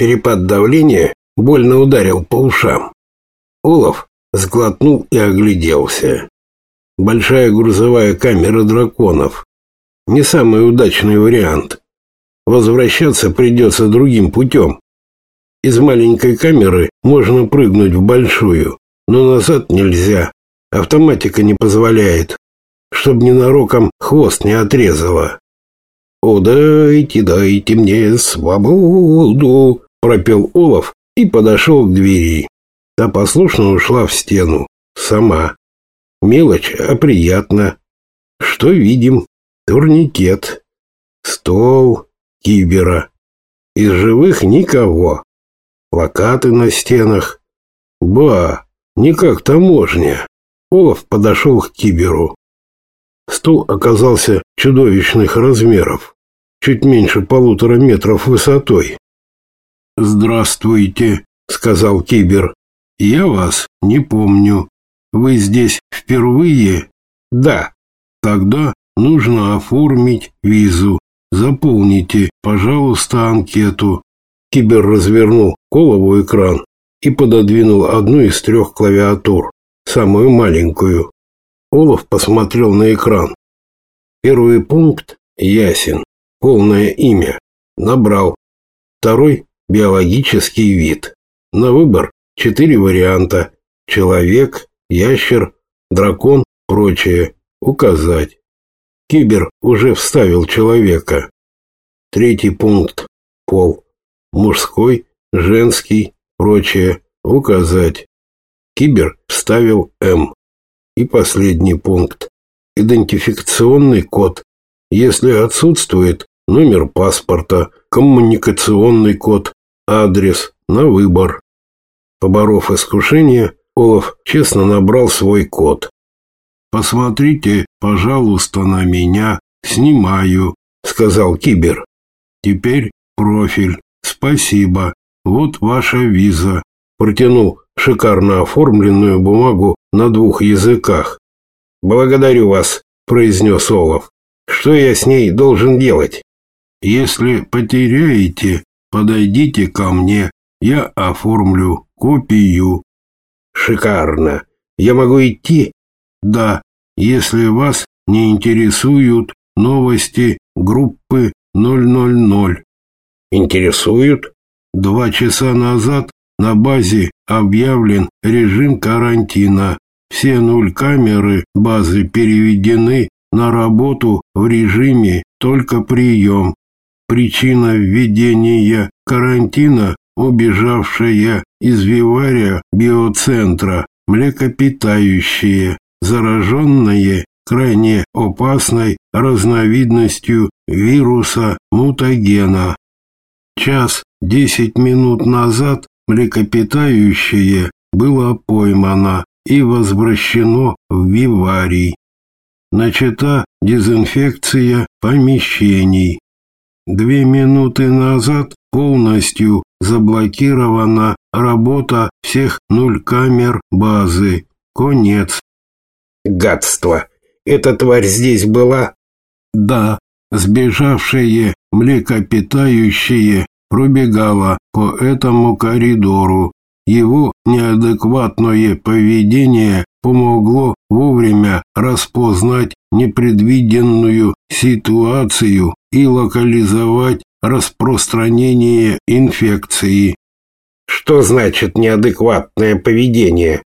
Перепад давления больно ударил по ушам. Олаф сглотнул и огляделся. Большая грузовая камера драконов. Не самый удачный вариант. Возвращаться придется другим путем. Из маленькой камеры можно прыгнуть в большую, но назад нельзя. Автоматика не позволяет, чтобы ненароком хвост не отрезала. «О, дайте, дайте мне свободу!» — пропел Олаф и подошел к двери. Та послушно ушла в стену. Сама. Мелочь, а приятно. Что видим? Турникет. Стол. Кибера. Из живых никого. Плакаты на стенах. Ба, не как таможня. Олаф подошел к Киберу. Стол оказался чудовищных размеров, чуть меньше полутора метров высотой. «Здравствуйте», — сказал Кибер. «Я вас не помню. Вы здесь впервые?» «Да». «Тогда нужно оформить визу. Заполните, пожалуйста, анкету». Кибер развернул голову экран и пододвинул одну из трех клавиатур, самую маленькую. Олаф посмотрел на экран. Первый пункт ясен. Полное имя. Набрал. Второй – биологический вид. На выбор четыре варианта. Человек, ящер, дракон, прочее. Указать. Кибер уже вставил человека. Третий пункт. Пол. Мужской, женский, прочее. Указать. Кибер вставил М. И последний пункт. Идентификационный код. Если отсутствует номер паспорта, коммуникационный код, адрес, на выбор. Поборов искушение, Олаф честно набрал свой код. «Посмотрите, пожалуйста, на меня. Снимаю», — сказал Кибер. «Теперь профиль. Спасибо. Вот ваша виза». Протянул шикарно оформленную бумагу на двух языках. «Благодарю вас», — произнес Олаф. «Что я с ней должен делать?» «Если потеряете, подойдите ко мне, я оформлю копию». «Шикарно. Я могу идти?» «Да, если вас не интересуют новости группы 000». «Интересуют?» Два часа назад на базе объявлен режим карантина. Все нуль камеры базы переведены на работу в режиме только прием. Причина введения карантина – убежавшая из вивария биоцентра млекопитающие, зараженные крайне опасной разновидностью вируса мутагена. Час десять минут назад млекопитающее было поймано и возвращено в виварий. Начата дезинфекция помещений. Две минуты назад полностью заблокирована работа всех нуль камер базы. Конец. Гадство. Эта тварь здесь была? Да. Сбежавшие млекопитающие пробегала по этому коридору. Его неадекватное поведение помогло вовремя распознать непредвиденную ситуацию и локализовать распространение инфекции. Что значит неадекватное поведение?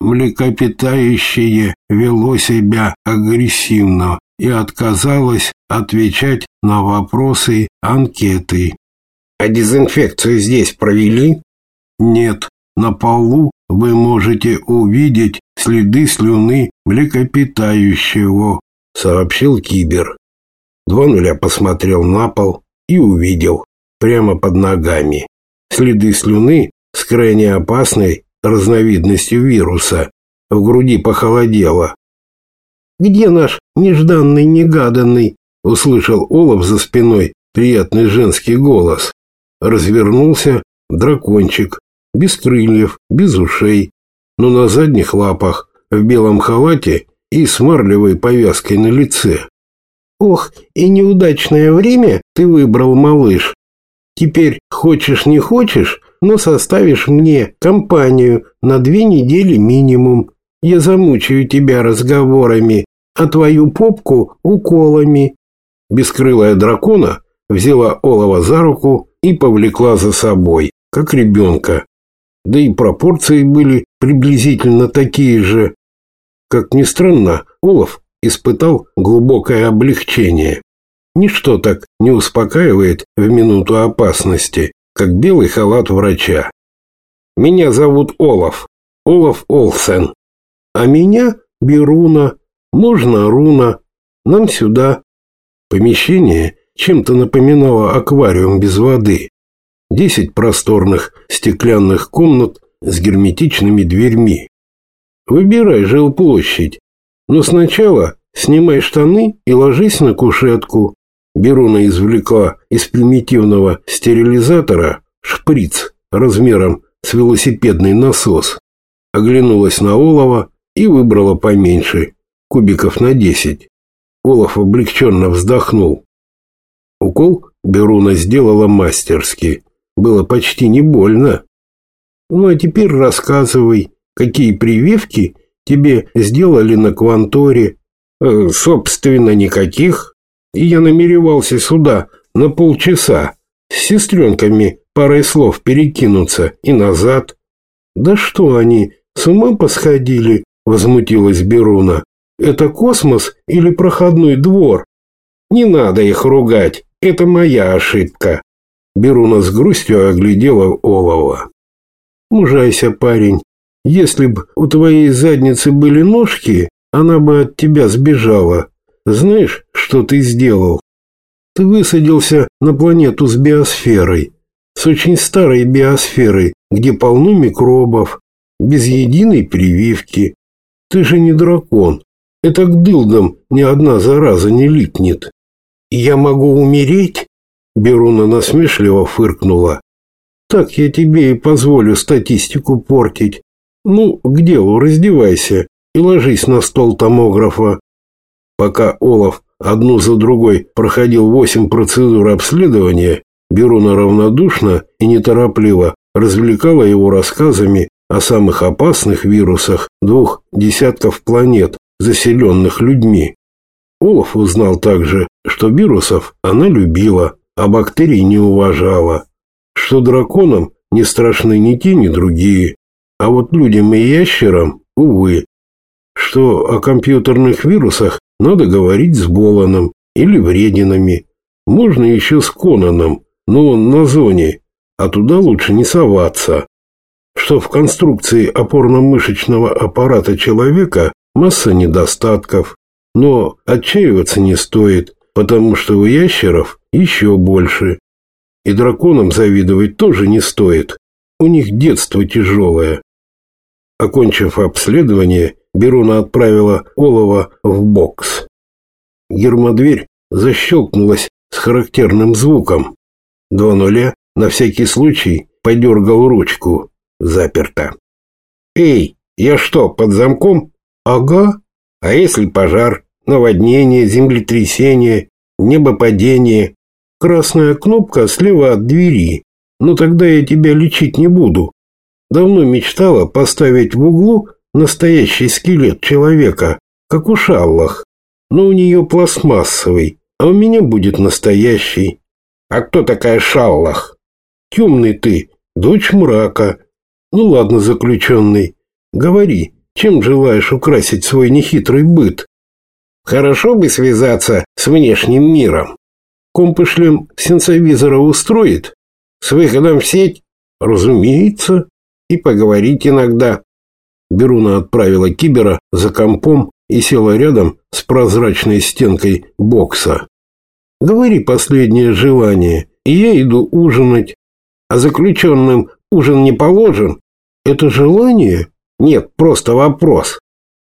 Млекопитающее вело себя агрессивно и отказалось отвечать на вопросы анкеты. А дезинфекцию здесь провели? Нет, на полу вы можете увидеть следы слюны млекопитающего, сообщил Кибер. Два нуля посмотрел на пол и увидел, прямо под ногами, следы слюны с крайне опасной разновидностью вируса. В груди похолодело. «Где наш нежданный-негаданный?» — услышал Олаф за спиной приятный женский голос развернулся дракончик, без крыльев, без ушей, но на задних лапах, в белом халате и с марлевой повязкой на лице. «Ох, и неудачное время ты выбрал, малыш!» Теперь хочешь не хочешь, но составишь мне компанию на две недели минимум. Я замучаю тебя разговорами, а твою попку уколами». Бескрылая дракона взяла Олова за руку и повлекла за собой, как ребенка. Да и пропорции были приблизительно такие же. Как ни странно, Олов испытал глубокое облегчение. Ничто так не успокаивает в минуту опасности, как белый халат врача. Меня зовут Олаф, Олаф Олсен. А меня Беруна, можно Руна. Нам сюда. Помещение чем-то напоминало аквариум без воды. Десять просторных стеклянных комнат с герметичными дверьми. Выбирай жилплощадь, но сначала снимай штаны и ложись на кушетку. Беруна извлекла из примитивного стерилизатора шприц размером с велосипедный насос, оглянулась на Олова и выбрала поменьше, кубиков на десять. Олаф облегченно вздохнул. Укол Беруна сделала мастерски. Было почти не больно. Ну а теперь рассказывай, какие прививки тебе сделали на Кванторе? Э, собственно, никаких. И я намеревался сюда на полчаса с сестренками парой слов перекинуться и назад. Да что они, с ума посходили? Возмутилась Беруна. Это космос или проходной двор? Не надо их ругать, это моя ошибка. Беруна с грустью оглядела Олова. Мужайся, парень. Если б у твоей задницы были ножки, она бы от тебя сбежала. Знаешь, что ты сделал? Ты высадился на планету с биосферой, с очень старой биосферой, где полно микробов, без единой прививки. Ты же не дракон. Это к дылдам ни одна зараза не липнет. Я могу умереть? Беруна насмешливо фыркнула. Так я тебе и позволю статистику портить. Ну, к делу раздевайся и ложись на стол томографа. Пока Олаф одну за другой проходил восемь процедур обследования, Беруна равнодушно и неторопливо развлекала его рассказами о самых опасных вирусах двух десятков планет, заселенных людьми. Олаф узнал также, что вирусов она любила, а бактерий не уважала, что драконам не страшны ни те, ни другие, а вот людям и ящерам, увы, что о компьютерных вирусах надо говорить с Боланом или Врединами, можно еще с Конаном, но он на зоне, а туда лучше не соваться, что в конструкции опорно-мышечного аппарата человека масса недостатков, но отчаиваться не стоит, потому что у ящеров еще больше. И драконам завидовать тоже не стоит. У них детство тяжелое. Окончив обследование, Беруна отправила Олова в бокс. Гермодверь защелкнулась с характерным звуком. Два нуля на всякий случай подергал ручку. Заперто. «Эй, я что, под замком?» «Ага. А если пожар?» наводнение, землетрясение, небопадение. Красная кнопка слева от двери. Но тогда я тебя лечить не буду. Давно мечтала поставить в углу настоящий скелет человека, как у Шаллах. Но у нее пластмассовый, а у меня будет настоящий. А кто такая Шаллах? Темный ты, дочь мрака. Ну ладно, заключенный, говори, чем желаешь украсить свой нехитрый быт? Хорошо бы связаться с внешним миром. Компышлем сенсовизора устроит? С выходом в сеть? Разумеется. И поговорить иногда. Беруна отправила Кибера за компом и села рядом с прозрачной стенкой бокса. Говори последнее желание, и я иду ужинать. А заключенным ужин не положен? Это желание? Нет, просто вопрос.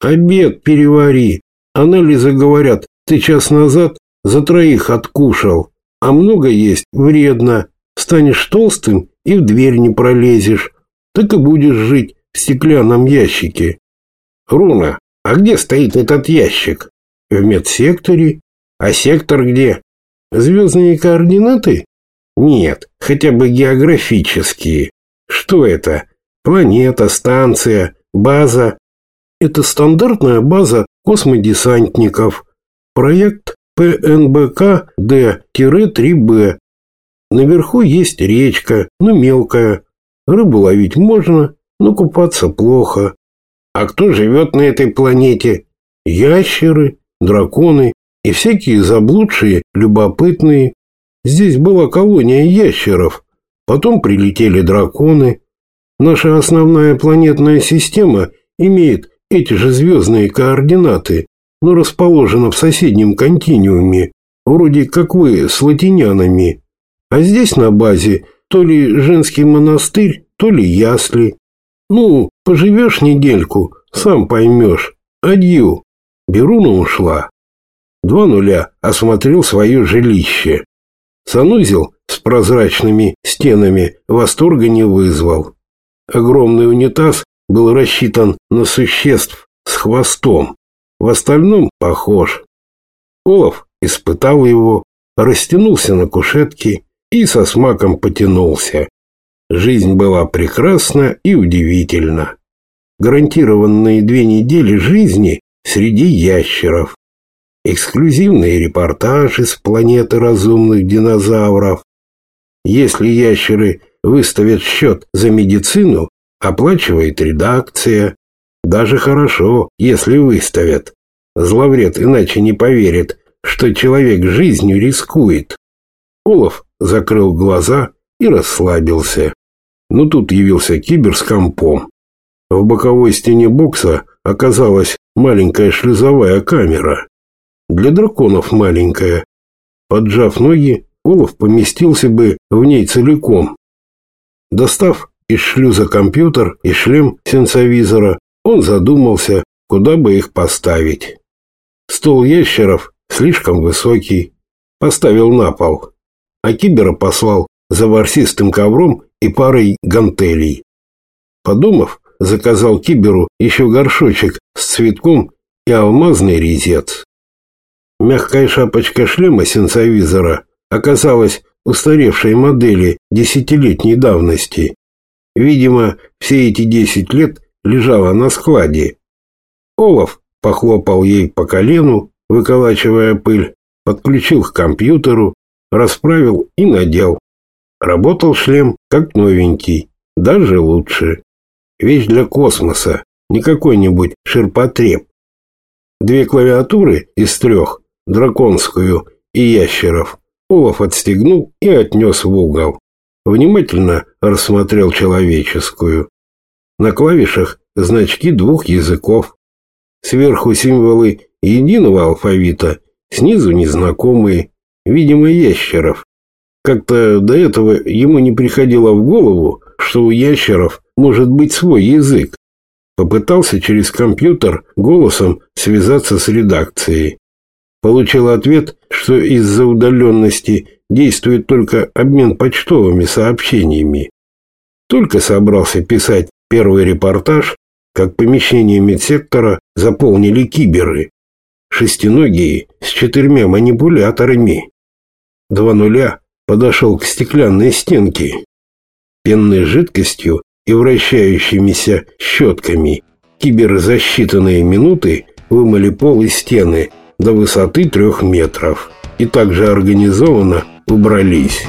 Обед перевари, Анализы говорят, ты час назад за троих откушал, а много есть вредно. Станешь толстым и в дверь не пролезешь. Так и будешь жить в стеклянном ящике. Руна, а где стоит этот ящик? В медсекторе. А сектор где? Звездные координаты? Нет, хотя бы географические. Что это? Планета, станция, база. Это стандартная база космодесантников. Проект ПНБК-Д-3Б. Наверху есть речка, но мелкая. Рыбу ловить можно, но купаться плохо. А кто живет на этой планете? Ящеры, драконы и всякие заблудшие, любопытные. Здесь была колония ящеров. Потом прилетели драконы. Наша основная планетная система имеет эти же звездные координаты, но расположена в соседнем континууме, вроде как вы с латинянами. А здесь на базе то ли женский монастырь, то ли ясли. Ну, поживешь недельку, сам поймешь. Адью. Беруна ушла. Два нуля осмотрел свое жилище. Санузел с прозрачными стенами восторга не вызвал. Огромный унитаз был рассчитан на существ с хвостом. В остальном похож. Олаф испытал его, растянулся на кушетке и со смаком потянулся. Жизнь была прекрасна и удивительна. Гарантированные две недели жизни среди ящеров. Эксклюзивные репортажи с планеты разумных динозавров. Если ящеры выставят счет за медицину, оплачивает редакция. Даже хорошо, если выставят. Зловред иначе не поверит, что человек жизнью рискует. Олаф закрыл глаза и расслабился. Но тут явился кибер с компом. В боковой стене бокса оказалась маленькая шлюзовая камера. Для драконов маленькая. Поджав ноги, Олаф поместился бы в ней целиком. Достав из шлюза компьютер и шлем сенсовизора, он задумался, куда бы их поставить. Стол ящеров слишком высокий. Поставил на пол а кибера послал за ворсистым ковром и парой гантелей. Подумав, заказал киберу еще горшочек с цветком и алмазный резец. Мягкая шапочка шлема сенсовизора оказалась устаревшей модели десятилетней давности. Видимо, все эти десять лет лежала на складе. Олаф похлопал ей по колену, выколачивая пыль, подключил к компьютеру расправил и надел. Работал шлем как новенький, даже лучше. Вещь для космоса, не какой-нибудь ширпотреб. Две клавиатуры из трех, драконскую и ящеров, Олаф отстегнул и отнес в угол. Внимательно рассмотрел человеческую. На клавишах значки двух языков. Сверху символы единого алфавита, снизу незнакомые, видимо, ящеров. Как-то до этого ему не приходило в голову, что у ящеров может быть свой язык. Попытался через компьютер голосом связаться с редакцией. Получил ответ, что из-за удаленности действует только обмен почтовыми сообщениями. Только собрался писать первый репортаж, как помещение медсектора заполнили киберы. Шестиногие с четырьмя манипуляторами. Два нуля подошел к стеклянной стенке. Пенной жидкостью и вращающимися щетками киберы за считанные минуты вымыли пол и стены до высоты трех метров и также организованно убрались.